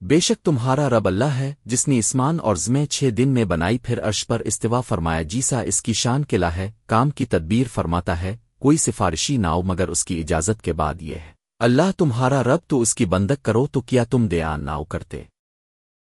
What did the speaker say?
بے شک تمہارا رب اللہ ہے، جس نے اسمان اور زمیں چھ دن میں بنائی پھر عرش پر استوا فرمایا، جیسا اس کی شان قلعہ ہے کام کی تدبیر فرماتا ہے، کوئی سفارشی ناؤ مگر اس کی اجازت کے بعد یہ ہے۔ اللہ تمہارا رب تو اس کی بندک کرو تو کیا تم دیان ناؤ کرتے؟